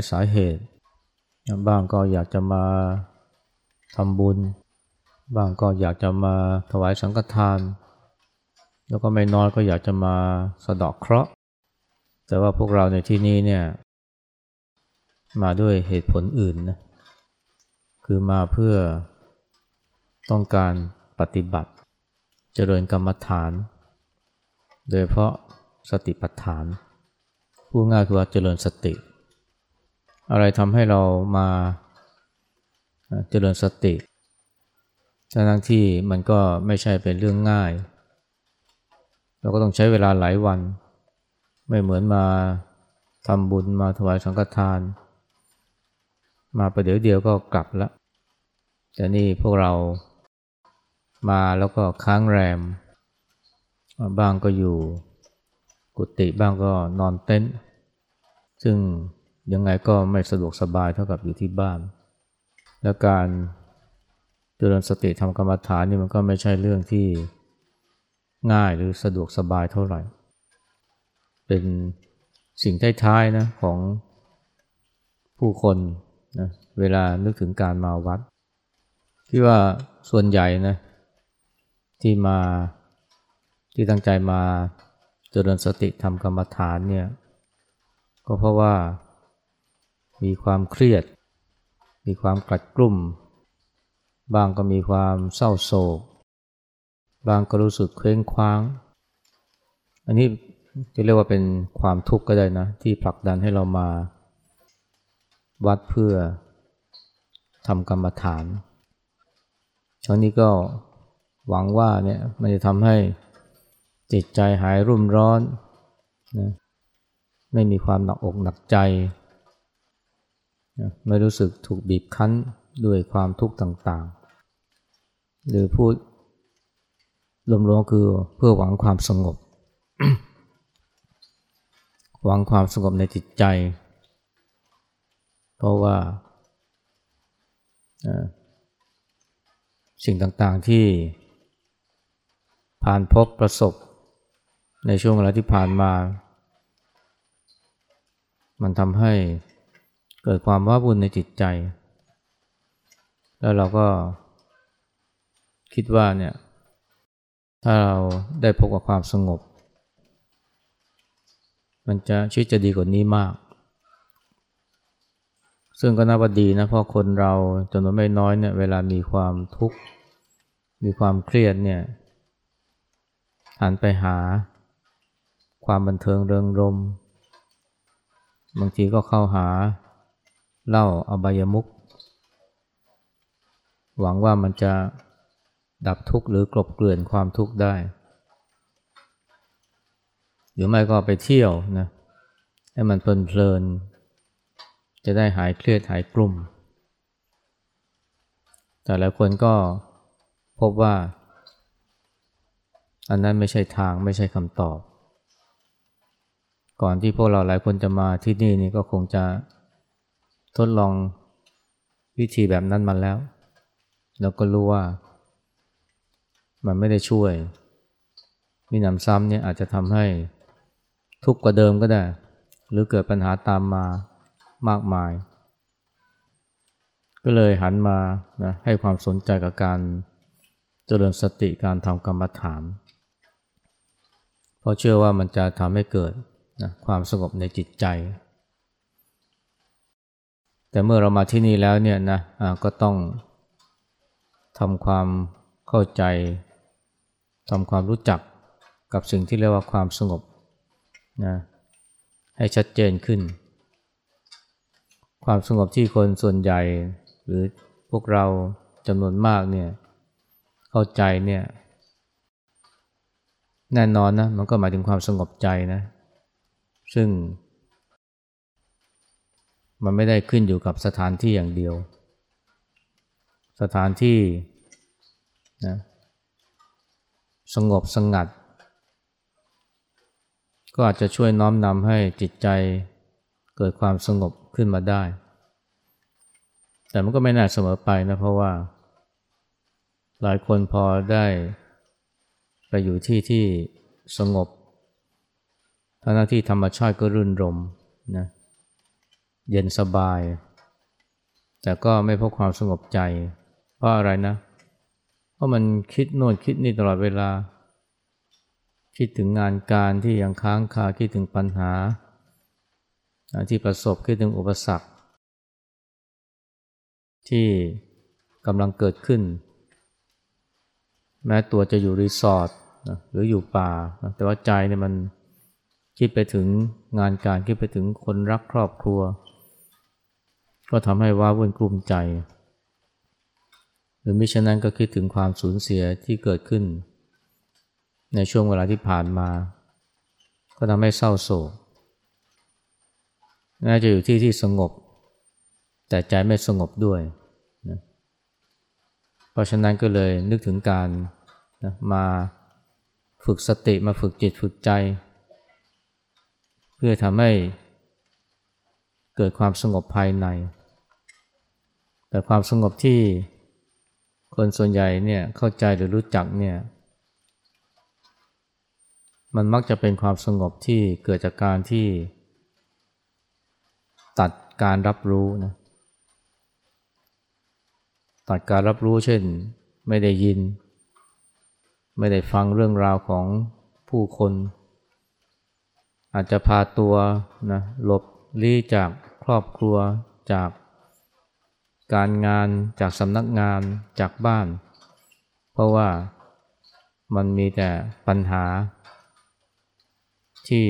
ายสาเหตุ บ้างก็อยากจะมาทำบุญบางก็อยากจะมาถวายสังฆทาน แล้วก็ไม่น้อยก็อยากจะมาสะดอกเคราะห์ แต่ว่าพวกเราในที่นี้เนี่ยมาด้วยเหตุผลอื่นนะ คือมาเพื่อต้องการปฏิบัติเจริญกรรมฐาน โดยเพราะสติปัฏฐานพูดง่ายคือว่าเจริญสติ อะไรทำให้เรามาเจริญสติทั้งที่มันก็ไม่ใช่เป็นเรื่องง่าย เราก็ต้องใช้เวลาหลายวัน ไม่เหมือนมาทำบุญมาถวายสังฆทาน มาประเดี๋ยวเดียวก็กลับล้วแต่นี่พวกเรามาแล้วก็ค้างแรม บ้างก็อยู่ กุฏิบ้างก็นอนเต็นท์ซึ่ง ยังไงก็ไม่สะดวกสบายเท่ากับอยู่ที่บ้าน และการเจริญสติทำกรรมฐานนี่มันก็ไม่ใช่เรื่องที่ง่ายหรือสะดวกสบายเท่าไหร่ เป็นสิ่งท้ายๆนะของผู้คนนะเวลานึกถึงการมาวัด ที่ว่าส่วนใหญ่นะที่มาที่ตั้งใจมาเจริญสติทำกรรมฐานเนี่ยก็เพราะว่า มีความเครียด มีความกลัดกลุ่ม บางก็มีความเศร้าโศก บางก็รู้สึกเคว้งคว้าง อันนี้จะเรียกว่าเป็นความทุกข์ก็ได้นะ ที่ผลักดันให้เรามา วัดเพื่อทำกรรมฐานช่วงนี้ก็หวังว่าเนี่ยมันจะทำให้จิตใจหายรุ่มร้อนนะไม่มีความหนักอกหนักใจ ไม่รู้สึกถูกบีบคั้นด้วยความทุกข์ต่างๆ หรือพูดรวมๆคือเพื่อหวังความสงบ หวังความสงบในจิตใจ เพราะว่าสิ่งต่างๆที่ผ่านพบประสบในช่วงเวลาที่ผ่านมา มันทำให้ เกิดความว้าวุ่นในจิตใจ แล้วเราก็คิดว่าเนี่ยถ้าเราได้พบกับความสงบ มันจะชีวิตจะดีกว่านี้มาก ซึ่งก็น่าว่าดีนะเพราะคนเราจำนวนไม่น้อยเนี่ยเวลามีความทุกข์ มีความเครียดเนี่ยหันไปหาความบันเทิงเริงรม บางทีก็เข้าหา เล้าอบายมุกหวังว่ามันจะดับทุกข์หรือกลบเกลื่อนความทุกข์ได้ หรือไม่ก็ไปเที่ยวนะให้มันเพลินๆจะได้หายเครียดหายกลุ่ม แต่หลายคนก็พบว่า อันนั้นไม่ใช่ทางไม่ใช่คำตอบ ก่อนที่พวกเราหลายคนจะมาที่นี่นี่ก็คงจะ ทดลองวิธีแบบนั้นมาแล้ว แล้วก็รู้ว่า มันไม่ได้ช่วย มีหนำซ้ำเนี่ยอาจจะทำให้ทุกข์กว่าเดิมก็ได้ หรือเกิดปัญหาตามมามากมาย ก็เลยหันมานะให้ความสนใจกับการเจริญสติการทำกรรมฐานเพราะเชื่อว่ามันจะทำให้เกิดนะความสงบในจิตใจ แต่เมื่อเรามาที่นี่แล้วเนี่ยนะะก็ต้องทำความเข้าใจทำความรู้จักกับสิ่งที่เรียกว่าความสงบนะให้ชัดเจนขึ้น ความสงบที่คนส่วนใหญ่ หรือพวกเราจำนวนมากเนี่ยเข้าใจเนี่ยแน่นอนนะมันก็หมายถึงความสงบใจนะ ซึ่ง มันไม่ได้ขึ้นอยู่กับสถานที่อย่างเดียว สถานที่นะสงบสงัด ก็อาจจะช่วยน้อมนำให้จิตใจเกิดความสงบขึ้นมาได้ แต่มันก็ไม่น่าเสมอไปนะเพราะว่า หลายคนพอได้ไปอยู่ที่ที่สงบทั้งที่ธรรมชาติก็รื่นรมนะเเย็นสบาย แต่ก็ไม่พบความสงบใจ เพราะอะไรนะ เพราะมันคิดโน่นคิดนี่ตลอดเวลา คิดถึงงานการที่ยังค้างคาคิดถึงปัญหา ที่ประสบคิดถึงอุปสรรค ที่กำลังเกิดขึ้น แม้ตัวจะอยู่รีสอร์ทหรืออยู่ป่า แต่ว่าใจเนี่ยมันคิดไปถึงงานการคิดไปถึงคนรักครอบครัว ก็ทำให้ว้าวุ่นกลุ้มใจ หรือมิฉะนั้นก็คิดถึงความสูญเสียที่เกิดขึ้น ในช่วงเวลาที่ผ่านมา ก็ทำให้เศร้าโศกน่าจะอยู่ที่ที่สงบ แต่ใจไม่สงบด้วยนะเพราะฉะนั้นก็เลยนึกถึงการนะมาฝึกสติมาฝึกจิตฝึกใจ เพื่อทำให้เกิดความสงบภายใน แต่ความสงบที่คนส่วนใหญ่เนี่ยเข้าใจหรือรู้จักเนี่ย มันมักจะเป็นความสงบที่เกิดจากการที่ ตัดการรับรู้นะตัดการรับรู้เช่น ไม่ได้ยิน ไม่ได้ฟังเรื่องราวของผู้คน อาจจะพาตัวนะหลบลี้จากครอบครัวจาก การงานจากสำนักงานจากบ้าน เพราะว่ามันมีแต่ปัญหา ที่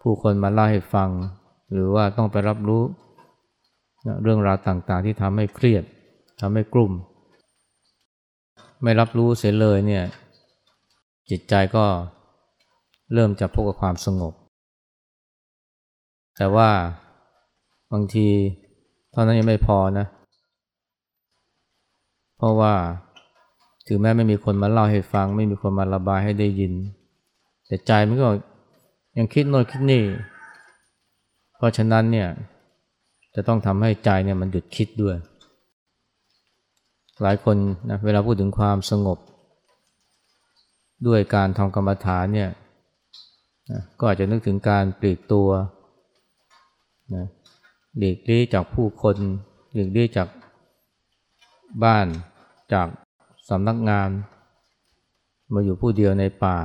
ผู้คนมาเล่าให้ฟัง หรือว่าต้องไปรับรู้ เรื่องราวต่างๆ ที่ทำให้เครียดทำให้กลุ่ม ไม่รับรู้เสียเลยเนี่ยจิตใจก็เริ่มจะพบกับความสงบ แต่ว่าบางทีเท่านั้นยังไม่พอนะ เพราะว่าถึงแม้ไม่มีคนมาเล่าให้ฟัง ไม่มีคนมาระบายให้ได้ยิน แต่ใจมันก็ยังคิดโน่นคิดนี่ เพราะฉะนั้นเนี่ยจะต้องทำให้ใจเนี่ยมันหยุดคิดด้วย หลายคนนะเวลาพูดถึงความสงบ ด้วยการทำกรรมฐานเนี่ยนะก็อาจจะนึกถึงการปลีกตัวนะหลีกลี่จากผู้คนหลีกลี่จาก บ้านจากสำนักงาน มาอยู่ผู้เดียวในป่า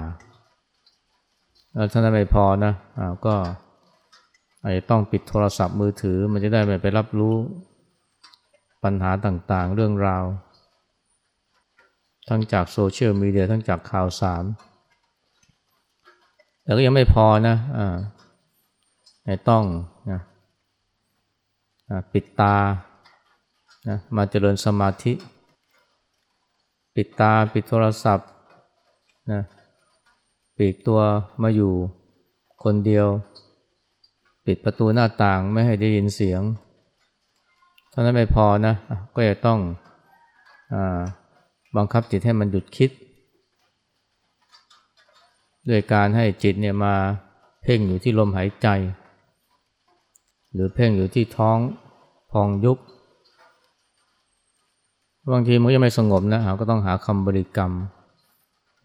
แล้วถ้านไม่พอนะะก็อาจจะต้องปิดโทรศัพท์มือถือ มันจะได้ไม่ไปรับรู้ปัญหาต่างๆ เรื่องราว ทั้งจากโซเชียลมีเดียทั้งจากข่าวสาร แต่ก็ยังไม่พอนะอ่าต้องนะปิดตา นะมาเจริญสมาธิ ปิดตาปิดโทรศัพท์นะปิดตัวมาอยู่คนเดียว ปิดประตูหน้าต่างไม่ให้ได้ยินเสียงเท่านั้นไม่พอนะก็จะต้องอบังคับจิตให้มันหยุดคิดด้วยการให้จิตเนี่ยมาเพ่งอยู่ที่ลมหายใจ หรือเพ่งอยู่ที่ท้องพองยุบ บางทีมันยังไม่สงบนะก็ต้องหาคำบริกรรม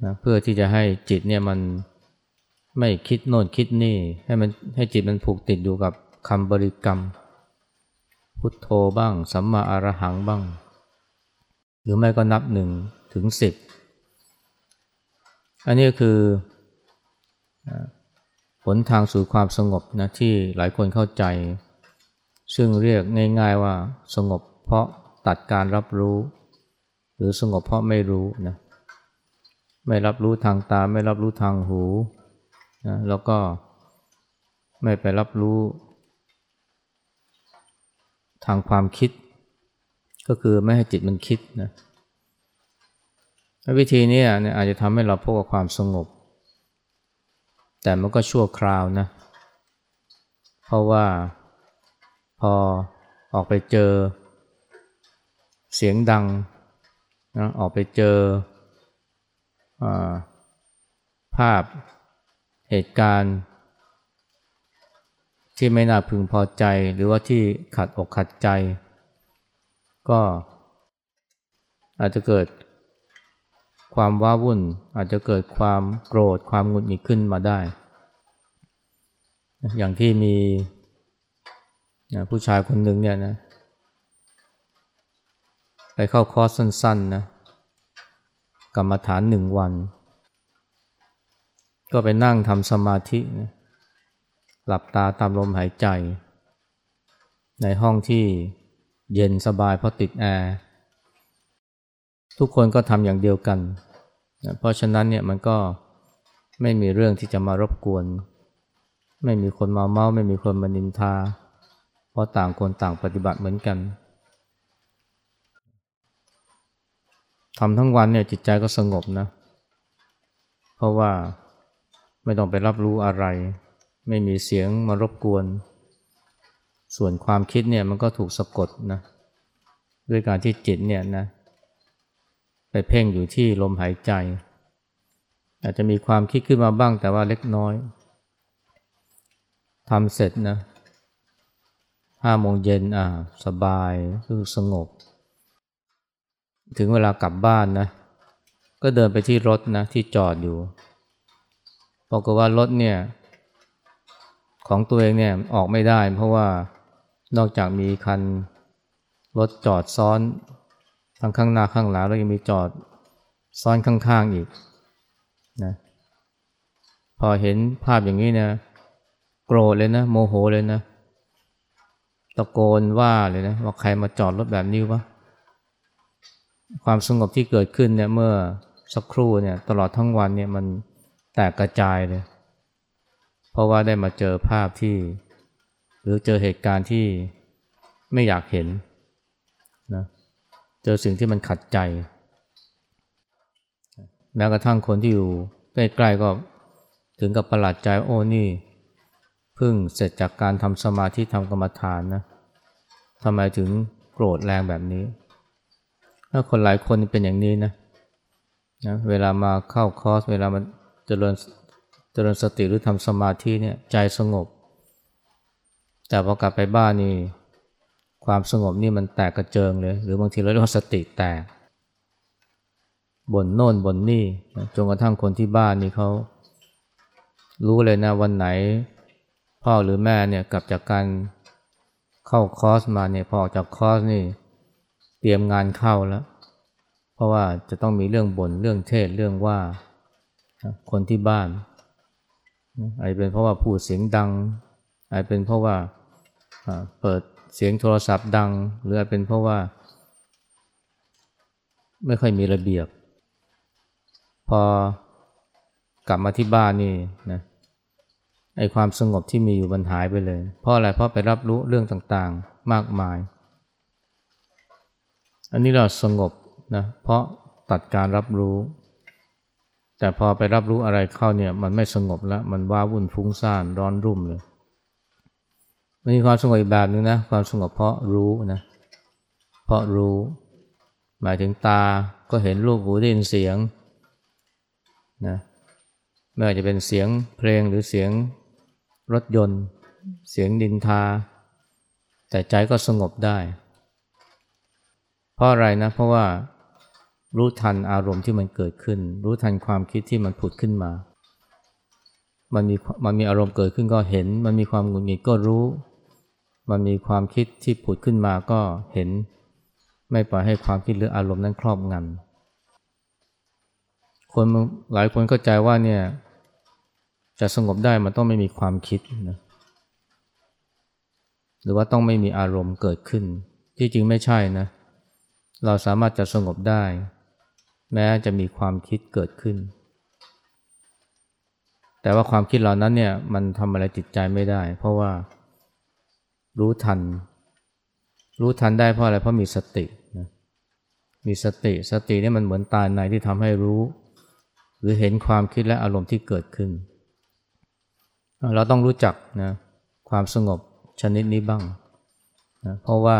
นะเพื่อที่จะให้จิตเนี่ยมันไม่คิดโน่นคิดนี่ ให้มันให้จิตมันผูกติดอยู่กับคำบริกรรม พุทโธบ้าง สัมมาอรหังบ้าง หรือไม่ก็นับหนึ่งถึงสิบอันนี้คือผลทางสู่ความสงบนะที่หลายคนเข้าใจ ซึ่งเรียกง่ายๆว่าสงบเพราะ ตัดการรับรู้ หรือสงบเพราะไม่รู้นะไม่รับรู้ทางตา ไม่รับรู้ทางหูนะแล้วก็ไม่ไปรับรู้ ทางความคิด ก็คือไม่ให้จิตมันคิดนะวิธีนี้เนี่ยอาจจะทำให้เราพบกับความสงบ แต่มันก็ชั่วคราวนะ เพราะว่าพอออกไปเจอ เสียงดังนะออกไปเจออภาพเหตุการณ์ ที่ไม่น่าพึงพอใจหรือว่าที่ขัดอกขัดใจ ก็อาจจะเกิดความว้าวุ่น อาจจะเกิดความโกรธความหงุดหงิดขึ้นมาได้ อย่างที่มีผู้ชายคนหนึ่งเนี่ยนะ ไปเข้าคอร์สสั้นๆนะกรรมฐานหนึ่งวัน ก็ไปนั่งทำสมาธินะหลับตาตามลมหายใจ ในห้องที่เย็นสบายเพราะติดแอร์ทุกคนก็ทำอย่างเดียวกันนะเพราะฉะนั้นเนี่ยมันก็ไม่มีเรื่องที่จะมารบกวน ไม่มีคนมาเมาไม่มีคนมานินทา เพราะต่างคนต่างปฏิบัติเหมือนกัน ทำทั้งวันเนี่ยจิตใจก็สงบนะ เพราะว่าไม่ต้องไปรับรู้อะไร ไม่มีเสียงมารบกวน ส่วนความคิดเนี่ยมันก็ถูกสะกดนะ ด้วยการที่จิตเนี่ยนะ ไปเพ่งอยู่ที่ลมหายใจ อาจจะมีความคิดขึ้นมาบ้างแต่ว่าเล็กน้อยทำเสร็จนะห้าโมงเย็นอ่า สบายคือสงบ ถึงเวลากลับบ้านนะ ก็เดินไปที่รถนะที่จอดอยู่บอกว่ารถเนี่ยของตัวเองเนี่ยออกไม่ได้ เพราะว่านอกจากมีคันรถจอดซ้อนทั้งข้างหน้าข้างหลังแล้วยังมีจอดซ้อนข้างๆอีกนะพอเห็นภาพอย่างนี้นะโกรธเลยนะ โมโหเลยนะ ตะโกนว่าเลยนะว่าใครมาจอดรถแบบนี้วะ ความสงบที่เกิดขึ้นเนี่ยเมื่อสักครู่เนี่ยตลอดทั้งวันเนี่ยมันแตกกระจายเลย เพราะว่าได้มาเจอภาพที่ หรือเจอเหตุการณ์ที่ไม่อยากเห็นนะเจอสิ่งที่มันขัดใจ แม้กระทั่งคนที่อยู่ใกล้ๆก็ถึงกับประหลาดใจโอ้นี่เพิ่งเสร็จจากการทำสมาธิทำกรรมฐานนะทำไมถึงโกรธแรงแบบนี้ ถ้าคนหลายคนเป็นอย่างนี้นะนะเวลามาเข้าคอร์ส เวลามันเจริญเจริญสติหรือทำสมาธิเนี่ยใจสงบ แต่พอกลับไปบ้านนี่ความสงบนี่มันแตกกระเจิงเลย หรือบางทีเราเรียกว่าสติแตกบ่นโน่นบ่นนี่จนกระทั่งคนที่บ้านนี่เขารู้เลยนะวันไหน พ่อหรือแม่เนี่ยกลับจากการเข้าคอร์สมาเนี่ยพอออกจากคอร์สนี่ รียมงานเข้าแล้ว เพราะว่าจะต้องมีเรื่องบน่นเรื่องเทศเรื่องว่าคนที่บ้านอาจเป็นเพราะว่าพูดเสียงดังอาจเป็นเพราะว่าเปิดเสียงโทรศัพท์ดัง หรืออาจเป็นเพราะว่า ไม่ค่อยมีระเบียบ พอกลับมาที่บ้านนี่นะไอความสงบที่มีอยู่มันหายไปเลย เพราะอะไรเพราะไปรับรู้เรื่องต่างๆ มากมาย อันนี้เราสงบนะเพราะตัดการรับรู้ แต่พอไปรับรู้อะไรเข้าเนี่ยมันไม่สงบแล้ว มันว้าวุ่นฟุ้งซ่านร้อนรุ่มเลยมันมีความสงบอีกแบบนึงนะความสงบเพราะรู้นะเพราะรู้ หมายถึงตาก็เห็นรูปหูได้ยินเสียงนะไม่ว่าจะเป็นเสียงเพลงหรือเสียงรถยนต์ เสียงดินทา แต่ใจก็สงบได้ เพราะอะไรนะ เพราะว่ารู้ทันอารมณ์ที่มันเกิดขึ้น รู้ทันความคิดที่มันผุดขึ้นมา มันมีมันมีอารมณ์เกิดขึ้นก็เห็น มันมีความหงุดหงิดก็รู้ มันมีความคิดที่ผุดขึ้นมาก็เห็น ไม่ปล่อยให้ความคิดหรืออารมณ์นั้นครอบงำคนหลายคนเข้าใจว่าเนี่ยจะสงบได้มันต้องไม่มีความคิดนะหรือว่าต้องไม่มีอารมณ์เกิดขึ้น ที่จริงไม่ใช่นะ เราสามารถจะสงบได้ แม้จะมีความคิดเกิดขึ้น แต่ว่าความคิดเหล่านั้นเนี่ยมันทำอะไรจิตใจไม่ได้ เพราะว่ารู้ทัน รู้ทันได้เพราะอะไรเพราะมีสตินะมีสติสตินี่มันเหมือนตาในที่ทำให้รู้ หรือเห็นความคิดและอารมณ์ที่เกิดขึ้น เราต้องรู้จักนะความสงบชนิดนี้บ้างนะเพราะว่า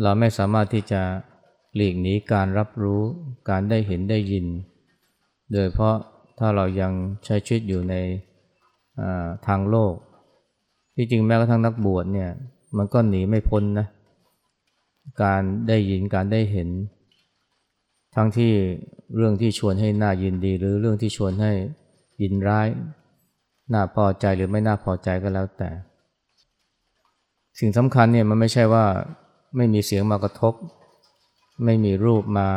เราไม่สามารถที่จะหลีกหนีการรับรู้การได้เห็นได้ยิน โดยเพราะถ้าเรายังใช้ชีวิตอยู่ในทางโลก ที่จริงแม้กระทั่งนักบวชเนี่ยมันก็หนีไม่พ้นนะการได้ยินการได้เห็น ทั้งที่เรื่องที่ชวนให้น่ายินดี หรือเรื่องที่ชวนให้ยินร้ายน่าพอใจหรือไม่น่าพอใจก็แล้วแต่ สิ่งสำคัญเนี่ยมันไม่ใช่ว่า ไม่มีเสียงมากระทบ ไม่มีรูปมา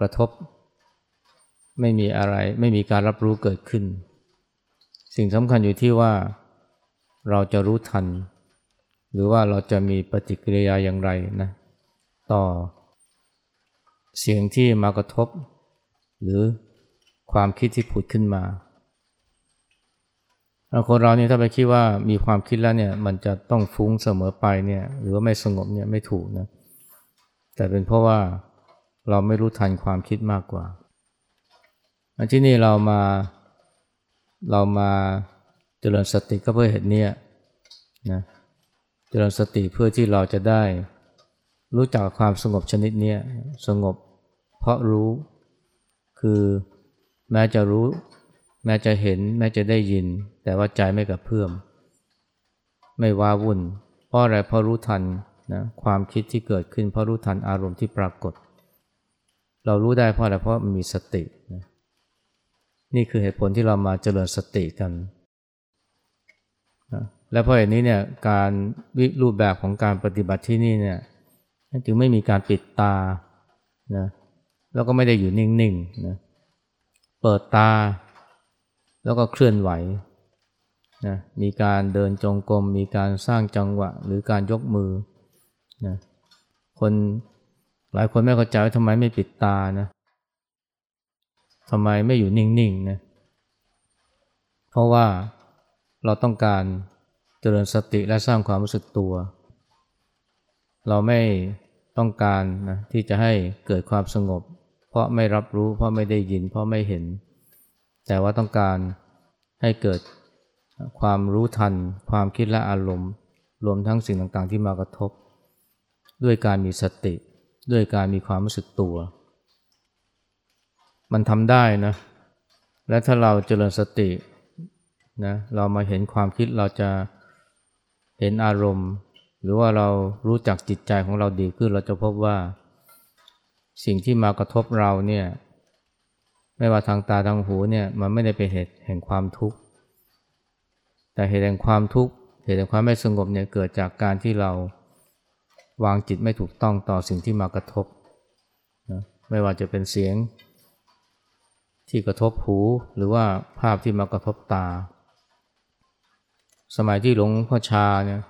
กระทบ ไม่มีอะไร ไม่มีการรับรู้เกิดขึ้น สิ่งสำคัญอยู่ที่ว่าเราจะรู้ทัน หรือว่าเราจะมีปฏิกิริยาอย่างไรนะต่อ เสียงที่มากระทบ หรือความคิดที่ผุดขึ้นมา คนเราเนี่ยถ้าไปคิดว่ามีความคิดแล้วเนี่ยมันจะต้องฟุ้งเสมอไปเนี่ยหรือว่าไม่สงบเนี่ยไม่ถูกนะแต่เป็นเพราะว่าเราไม่รู้ทันความคิดมากกว่าที่นี่เรามาเรามาเจริญสติก็เพื่อเหตุนี้นะเจริญสติเพื่อที่เราจะได้รู้จักความสงบชนิดนี้สงบเพราะรู้คือแม้จะรู้ แม้จะเห็นแม้จะได้ยิน แต่ว่าใจไม่กระเพื่อม ไม่ว้าวุ่น เพราะอะไรเพราะรู้ทันนะความคิดที่เกิดขึ้นเพราะรู้ทันอารมณ์ที่ปรากฏ เรารู้ได้เพราะอะไรเพราะมีสตินะนี่คือเหตุผลที่เรามาเจริญสติกันนะและเพราะอย่างนี้เนี่ยการวิรูปแบบของการปฏิบัติที่นี่เนี่ยจึงไม่มีการปิดตานะแล้วก็ไม่ได้อยู่นิ่งๆนะเปิดตา แล้วก็เคลื่อนไหวนะมีการเดินจงกรม มีการสร้างจังหวะ หรือการยกมือนะคนหลายคนไม่เข้าใจว่าทำไมไม่ปิดตานะทำไมไม่อยู่นิ่งๆนะเพราะว่าเราต้องการเจริญสติและสร้างความรู้สึกตัว เราไม่ต้องการนะที่จะให้เกิดความสงบ เพราะไม่รับรู้ เพราะไม่ได้ยิน เพราะไม่เห็น แต่ว่าต้องการให้เกิดความรู้ทัน ความคิดและอารมณ์ รวมทั้งสิ่งต่างๆ ที่มากระทบ ด้วยการมีสติ ด้วยการมีความรู้สึกตัว มันทำได้นะ และถ้าเราเจริญสตินะเรามาเห็นความคิดเราจะเห็นอารมณ์ หรือว่าเรารู้จักจิตใจของเราดีขึ้นเราจะพบว่า สิ่งที่มากระทบเราเนี่ย ไม่ว่าทางตาทางหูเนี่ยมันไม่ได้เป็นเหตุแห่งความทุกข์ แต่เหตุแห่งความทุกข์เหตุแห่งความไม่สงบเนี่ยเกิดจากการที่เราวางจิตไม่ถูกต้องต่อสิ่งที่มากระทบนะไม่ว่าจะเป็นเสียงที่กระทบหูหรือว่าภาพที่มากระทบตา สมัยที่หลวงพ่อชาเนี่ย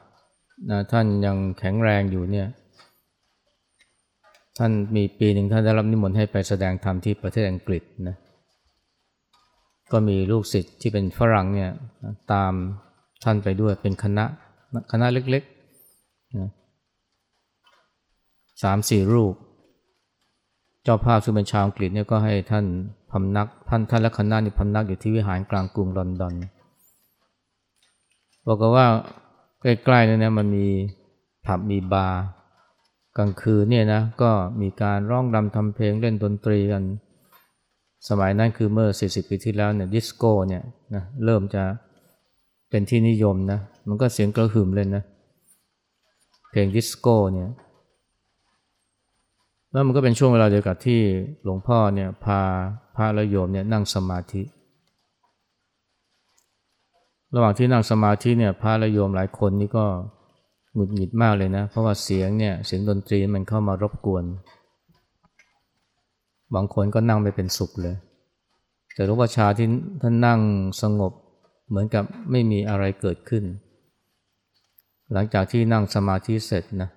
นะท่านยังแข็งแรงอยู่เนี่ย ท่านมีปีหนึ่งท่านได้รับนิมนต์ให้ไปแสดงธรรมที่ประเทศอังกฤษนะก็มีลูกศิษย์ที่เป็นฝรั่งเนี่ยตามท่านไปด้วยเป็นคณะคณะเล็กๆนะสามสี่รูป เจ้าภาพซึ่งเป็นชาวอังกฤษเนี่ยก็ให้ท่านพำนักท่านท่านและคณะนี่พำนักอยู่ที่วิหารกลางกรุงลอนดอนบอกว่าใกล้ๆนี่นะมันมีผับมีบาร์ กลางคืนเนี่ยนะก็มีการร้องรำทำเพลงเล่นดนตรีกัน สมัยนั้นคือเมื่อ 40 ปีที่แล้วเนี่ยดิสโก้เนี่ยนะเริ่มจะเป็นที่นิยมนะมันก็เสียงกระหึ่มเลยนะ เพลงดิสโก้เนี่ยแล้วมันก็เป็นช่วงเวลาเดียวกับที่หลวงพ่อเนี่ยพาพระและโยมเนี่ยนั่งสมาธิ ระหว่างที่นั่งสมาธิเนี่ยพระและโยมหลายคนนี่ก็ หงุดหงิดมากเลยนะ เพราะว่าเสียงเนี่ยเสียงดนตรีมันเข้ามารบกวน บางคนก็นั่งไม่เป็นสุขเลย แต่หลวงพ่อชาที่ท่านนั่งสงบเหมือนกับไม่มีอะไรเกิดขึ้น หลังจากที่นั่งสมาธิเสร็จนะ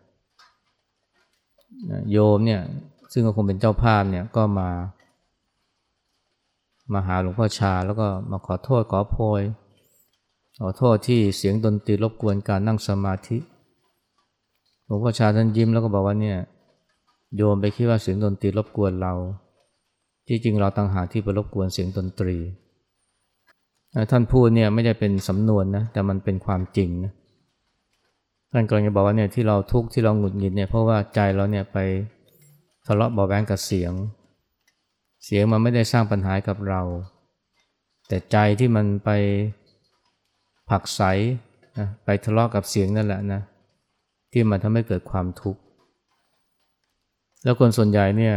โยมเนี่ยซึ่งก็คงเป็นเจ้าภาพเนี่ยก็มา มาหาหลวงพ่อชาแล้วก็มาขอโทษขอโพยขอโทษที่เสียงดนตรีรบกวนการนั่งสมาธิ ลวงพ่อชาท่านยิ้มแล้วก็บอกว่าเนี่ยโยมไปคิดว่าเสียงดนตรีรบกวนเรา ที่จริงเราต่างหากที่ไปรบกวนเสียงดนตรี ท่านพูดเนี่ยไม่ได้เป็นสำนวนนะแต่มันเป็นความจริงนะท่านกำลังจะบอกว่าเนี่ยที่เราทุกข์ที่เราหงุดหงิดเนี่ยเพราะว่าใจเราเนี่ยไปทะเลาะเบาแวงกับเสียง เสียงมันไม่ได้สร้างปัญหากับเรา แต่ใจที่มันไปผักใสนะไปทะเลาะกับเสียงนั่นแหละนะ ที่มันทำให้เกิดความทุกข์ แล้วคนส่วนใหญ่เนี่ย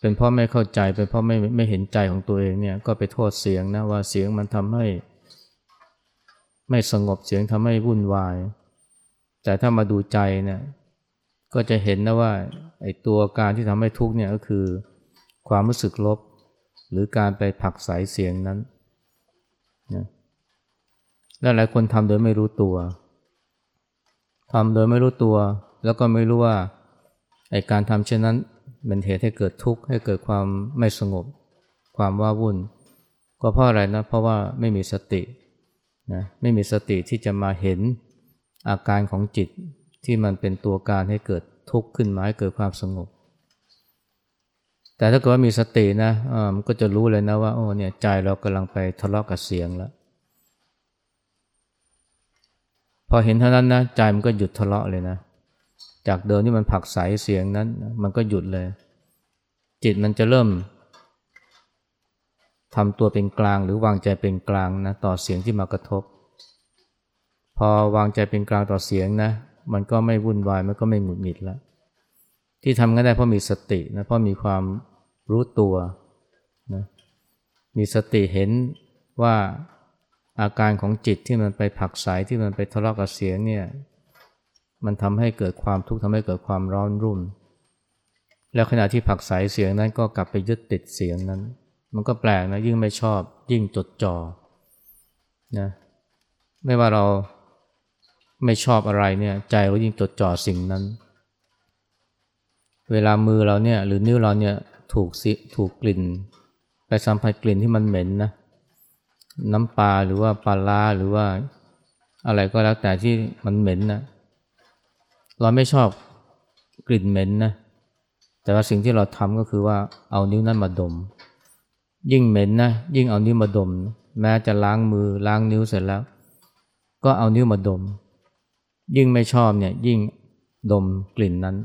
เป็นเพราะไม่เข้าใจ เป็นเพราะไม่ไม่เห็นใจของตัวเองเนี่ย ก็ไปโทษเสียงนะว่าเสียงมันทำให้ ไม่สงบเสียงทำให้วุ่นวาย แต่ถ้ามาดูใจเนี่ย ก็จะเห็นนะว่าไอ้ตัวการที่ทำให้ทุกข์เนี่ยก็คือ ความรู้สึกลบ หรือการไปผักสายเสียงนั้นนะและหลายคนทำโดยไม่รู้ตัว ทำโดยไม่รู้ตัว แล้วก็ไม่รู้ว่าไอการทำเช่นนั้นเป็นเหตุให้เกิดทุกข์ให้เกิดความไม่สงบ ความว้าวุ่น ก็เพราะอะไรนะเพราะว่าไม่มีสตินะไม่มีสติที่จะมาเห็นอาการของจิตที่มันเป็นตัวการให้เกิดทุกข์ขึ้นมาให้เกิดความสงบ แต่ถ้าเกิดว่ามีสตินะมันก็จะรู้เลยนะว่าโอ้เนี่ยใจเรากำลังไปทะเลาะกับเสียงแล้ว พอเห็นเท่านั้นนะใจมันก็หยุดทะเลาะเลยนะ จากเดิมที่มันผักใสเสียงนั้น มันก็หยุดเลย จิตมันจะเริ่มทำตัวเป็นกลางหรือวางใจเป็นกลางนะต่อเสียงที่มากระทบ พอวางใจเป็นกลางต่อเสียงนะ มันก็ไม่วุ่นวายมันก็ไม่หงุดหงิดแล้วที่ทำกันได้เพราะมีสตินะเพราะมีความรู้ตัวนะมีสติเห็นว่า อาการของจิตที่มันไปผักสายที่มันไปทะเลาะกับเสียงเนี่ยมันทำให้เกิดความทุกข์ทำให้เกิดความร้อนรุ่ม แล้วขณะที่ผักสายเสียงนั้นก็กลับไปยึดติดเสียงนั้น มันก็แปลกนะยิ่งไม่ชอบ ยิ่งจดจ่อนะไม่ว่าเราไม่ชอบอะไรเนี่ยใจเรายิ่งจดจ่อสิ่งนั้น เวลามือเราเนี่ยหรือนิ้วเราเนี่ยถูกสิถูกกลิ่น ไปสัมผัสกลิ่นที่มันเหม็นนะ น้ำปลาหรือว่าปลาลาหรือว่าอะไรก็แล้วแต่ที่มันเหม็นนะเราไม่ชอบกลิ่นเหม็นนะแต่ว่าสิ่งที่เราทำก็คือว่าเอานิ้วนั้นมาดม ยิ่งเหม็นนะยิ่งเอานิ้วมาดม แม้จะล้างมือล้างนิ้วเสร็จแล้ว ก็เอานิ้วมาดม ยิ่งไม่ชอบเนี่ยยิ่งดมกลิ่นนั้น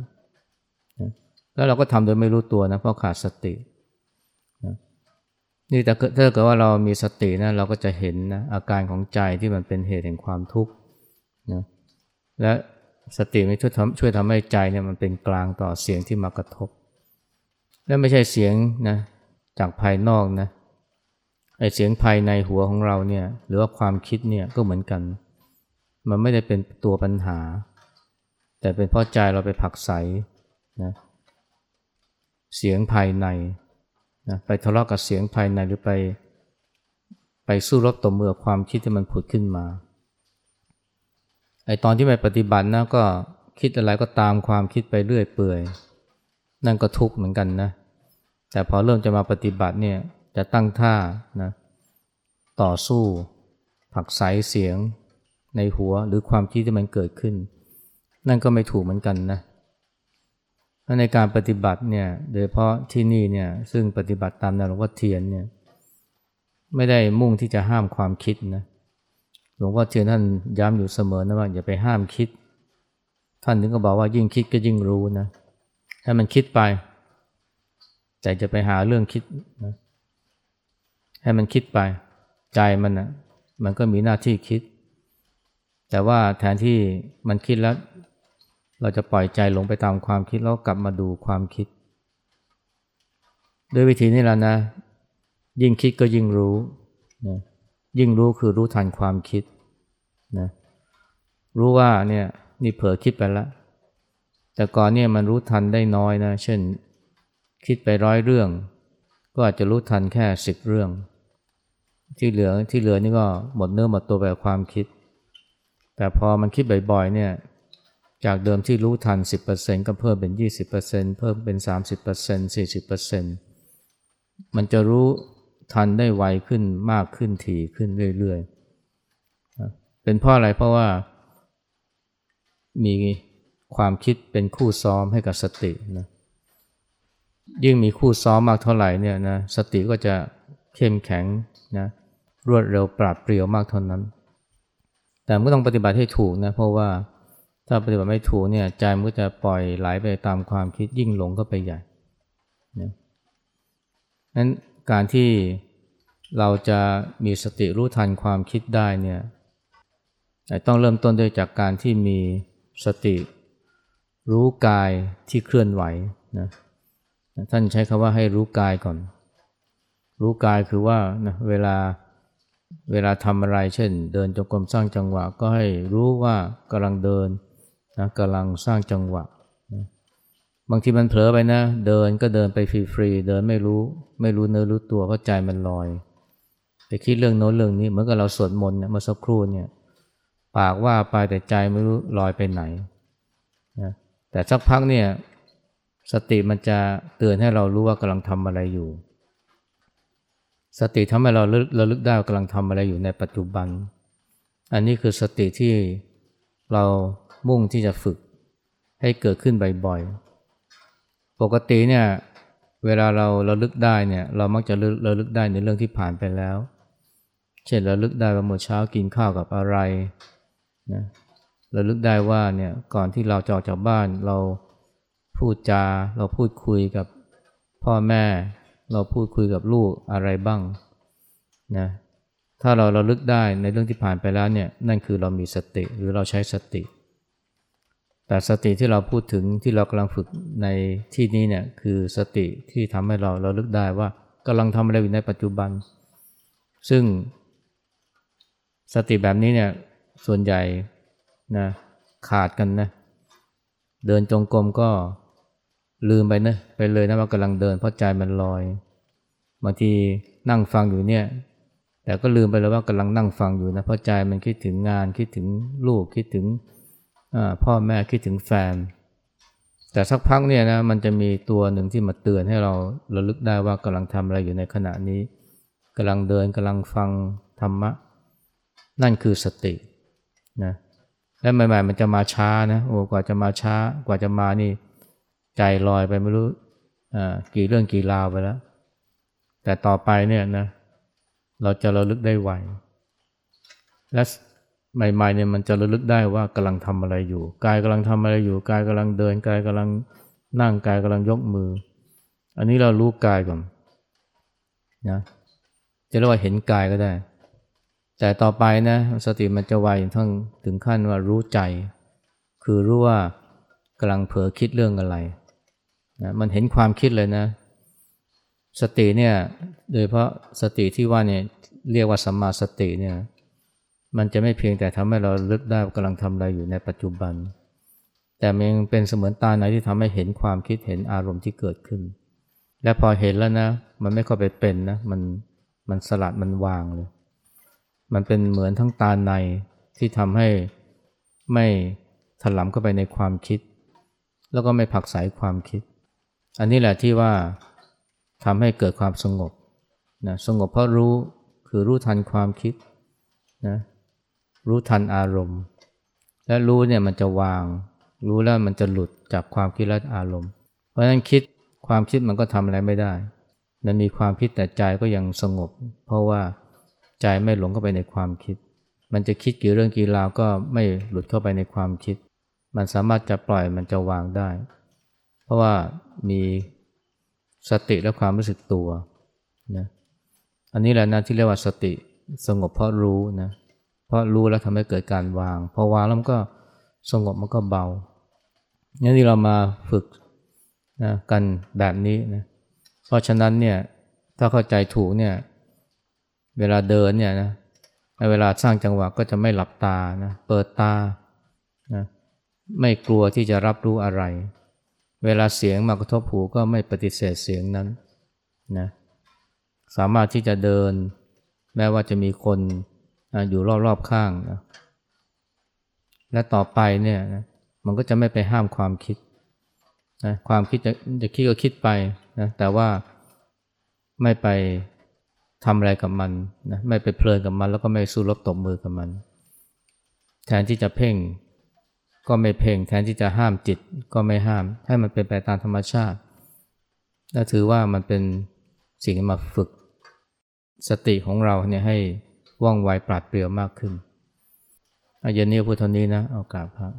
แล้วเราก็ทำโดยไม่รู้ตัวนะเพราะขาดสติ นี่แต่ถ้าเกิดว่าเรามีสตินะเราก็จะเห็นนะอาการของใจที่มันเป็นเหตุแห่งความทุกข์นะและสติมันช่วยทำช่วยทำให้ใจเนี่ยมันเป็นกลางต่อเสียงที่มากระทบ และไม่ใช่เสียงนะจากภายนอกนะไอเสียงภายในหัวของเราเนี่ยหรือว่าความคิดเนี่ยก็เหมือนกัน มันไม่ได้เป็นตัวปัญหา แต่เป็นเพราะใจเราไปผักใสนะเสียงภายใน นะไปทะเลาะกับเสียงภายในหรือไป ไปสู้รบต่อเมื่อความคิดที่มันผุดขึ้นมาไอตอนที่ไปปฏิบัตินะก็คิดอะไรก็ตามความคิดไปเรื่อยเปื่อย นั่นก็ทุกข์เหมือนกันนะ แต่พอเริ่มจะมาปฏิบัติเนี่ยจะตั้งท่านะต่อสู้ ผักใสเสียงในหัวหรือความคิดที่มันเกิดขึ้น นั่นก็ไม่ถูกเหมือนกันนะ ในการปฏิบัติเนี่ย โดยเฉพาะที่นี่เนี่ยซึ่งปฏิบัติตามแนวหลวงพ่อเทียนเนี่ยไม่ได้มุ่งที่จะห้ามความคิดนะหลวงพ่อเทียนท่านย้ำอยู่เสมอนะว่าอย่าไปห้ามคิด ท่านถึงก็บอกว่ายิ่งคิดก็ยิ่งรู้นะให้มันคิดไปแต่จะไปหาเรื่องคิดนะให้มันคิดไป ใจมันนะมันก็มีหน้าที่คิด แต่ว่าแทนที่มันคิดแล้ว เราจะปล่อยใจหลงไปตามความคิดแล้วกลับมาดูความคิด ด้วยวิธีนี้แล้วนะ ยิ่งคิดก็ยิ่งรู้นะยิ่งรู้คือรู้ทันความคิดนะรู้ว่าเนี่ยนี่เผลอคิดไปแล้ว แต่ก่อนเนี่ยมันรู้ทันได้น้อยนะ เช่น คิดไปร้อยเรื่อง ก็อาจจะรู้ทันแค่สิบเรื่อง ที่เหลือที่เหลือนี่ก็หมดเนื้อหมดตัวไปกับความคิด แต่พอมันคิดบ่อยๆเนี่ย จากเดิมที่รู้ทัน 10%ก็เพิ่มเป็น 20%เพิ่มเป็น 30% 40%มันจะรู้ทันได้ไวขึ้นมากขึ้นถี่ขึ้นเรื่อยๆ เป็นเพราะอะไรเพราะว่ามีความคิดเป็นคู่ซ้อมให้กับสตินะยิ่งมีคู่ซ้อมมากเท่าไหร่เนี่ยนะสติก็จะเข้มแข็งนะรวดเร็วปราดเปรียวมากเท่านั้น แต่มันก็ต้องปฏิบัติให้ถูกนะเพราะว่า ถ้าปฏิบัติไม่ถูกเนี่ยใจมันก็จะปล่อยไหลไปตามความคิดยิ่งหลงก็ไปใหญ่นะนั้นการที่เราจะมีสติรู้ทันความคิดได้เนี่ยต้องเริ่มต้นด้วยจากการที่มีสติรู้กายที่เคลื่อนไหวนะท่านใช้คำว่าให้รู้กายก่อน รู้กายคือว่านะเวลาเวลาทำอะไรเช่น เดินจงกรมสร้างจังหวะก็ให้รู้ว่ากำลังเดิน นะกำลังสร้างจังหวะนะบางทีมันเผลอไปนะ เดินก็เดินไปฟรีๆเดินไม่รู้ไม่รู้เนื้อรู้ตัวเพราะใจมันลอยไปคิดเรื่องโน้นเรื่องนี้เหมือนกับเราสวดมนต์เนี่ยเมื่อสักครู่เนี่ยปากว่าไปแต่ใจไม่รู้ลอยไปไหนนะแต่สักพักเนี่ยสติมันจะเตือนให้เรารู้ว่ากำลังทำอะไรอยู่ สติทำให้เราเราลึกได้ว่ากำลังทำอะไรอยู่ในปัจจุบัน อันนี้คือสติที่เรา มุ่งที่จะฝึกให้เกิดขึ้นบ่อยๆ ปกติเนี่ยเวลาเราเราลึกได้เนี่ยเรามักจะเราลึกได้ในเรื่องที่ผ่านไปแล้ว เช่นเราลึกได้ว่าเมื่อเช้ากินข้าวกับอะไรนะเราลึกได้ว่าเนี่ยก่อนที่เราจะออกจากบ้านเราพูดจาเราพูดคุยกับพ่อแม่ เราพูดคุยกับลูกอะไรบ้างนะถ้าเราเราลึกได้ในเรื่องที่ผ่านไปแล้วเนี่ยนั่นคือเรามีสติหรือเราใช้สติ แต่สติที่เราพูดถึงที่เรากำลังฝึกในที่นี้เนี่ยคือสติที่ทำให้เราเราลึกได้ว่ากำลังทำอะไรอยู่ในปัจจุบัน ซึ่งสติแบบนี้เนี่ยส่วนใหญ่นะขาดกันนะเดินจงกรมก็ลืมไปนะไปเลยนะว่ากำลังเดินเพราะใจมันลอยบางทีนั่งฟังอยู่เนี่ย แต่ก็ลืมไปแล้วว่ากำลังนั่งฟังอยู่นะเพราะใจมันคิดถึงงานคิดถึงลูกคิดถึง พ่อแม่คิดถึงแฟน แต่สักพักเนี่ยนะมันจะมีตัวหนึ่งที่มาเตือนให้เราระลึกได้ว่ากำลังทำอะไรอยู่ในขณะนี้กำลังเดินกำลังฟังธรรมะ นั่นคือสตินะและใหม่ๆมันจะมาช้านะโอ้กว่าจะมาช้ากว่าจะมานี่ใจลอยไปไม่รู้กี่เรื่องกี่ราวไปแล้ว แต่ต่อไปเนี่ยนะเราจะระลึกได้ไวและ ใหม่ๆเนี่ยมันจะระลึกได้ว่ากำลังทำอะไรอยู่ กายกำลังทำอะไรอยู่ กายกำลังเดิน กายกำลังนั่ง กายกำลังยกมือ อันนี้เรารู้กายก่อนนะจะเรียกว่าเห็นกายก็ได้ แต่ต่อไปนะสติมันจะไวทั้งถึงขั้นว่ารู้ใจ คือรู้ว่ากำลังเผลอคิดเรื่องอะไรนะมันเห็นความคิดเลยนะ สติเนี่ย โดยเพราะสติที่ว่าเนี่ยเรียกว่าสัมมาสติเนี่ย มันจะไม่เพียงแต่ทำให้เราลึกได้กำลังทำอะไรอยู่ในปัจจุบัน แต่มันยังเป็นเสมือนตาในที่ทำให้เห็นความคิดเห็นอารมณ์ที่เกิดขึ้น และพอเห็นแล้วนะ มันไม่เข้าไปเป็นนะมันมันสลัดมันวางเลย มันเป็นเหมือนทั้งตาในที่ทำให้ไม่ถลำเข้าไปในความคิด แล้วก็ไม่ผักสายความคิด อันนี้แหละที่ว่าทำให้เกิดความสงบนะสงบเพราะรู้คือรู้ทันความคิดนะ รู้ทันอารมณ์ และรู้เนี่ยมันจะวาง รู้แล้วมันจะหลุดจากความคิดและอารมณ์ เพราะฉะนั้นคิดความคิดมันก็ทำอะไรไม่ได้ มันมีความคิดแต่ใจก็ยังสงบ เพราะว่าใจไม่หลงเข้าไปในความคิด มันจะคิดกี่เรื่องกี่ราวก็ไม่หลุดเข้าไปในความคิด มันสามารถจะปล่อยมันจะวางได้ เพราะว่ามีสติและความรู้สึกตัวนะอันนี้แหละนะที่เรียกว่าสติสงบเพราะรู้นะ เพราะรู้แล้วทำให้เกิดการวาง พอวางแล้วมันก็สงบมันก็เบานี่ที่เรามาฝึกนะกันแบบนี้นะ เพราะฉะนั้นเนี่ยถ้าเข้าใจถูกเนี่ยเวลาเดินเนี่ยนะเวลาสร้างจังหวะก็จะไม่หลับตานะเปิดตานะไม่กลัวที่จะรับรู้อะไร เวลาเสียงมากระทบหูก็ไม่ปฏิเสธเสียงนั้นนะสามารถที่จะเดิน แม้ว่าจะมีคน อยู่รอบๆข้างนะและต่อไปเนี่ยนะมันก็จะไม่ไปห้ามความคิดนะความคิดจะจะคิดก็คิดไปนะแต่ว่าไม่ไปทำอะไรกับมันนะไม่ไปเพลินกับมัน แล้วก็ไม่สู้รบตบมือกับมัน แทนที่จะเพ่งก็ไม่เพ่งแทนที่จะห้ามจิตก็ไม่ห้าม ให้มันเป็นไปตามธรรมชาติและถือว่ามันเป็นสิ่งมาฝึกสติของเราเนี่ยให้ ว่องไวปราดเปรียวมากขึ้นอาเย็นนี้พูดเท่านี้นะ เอากราบครับ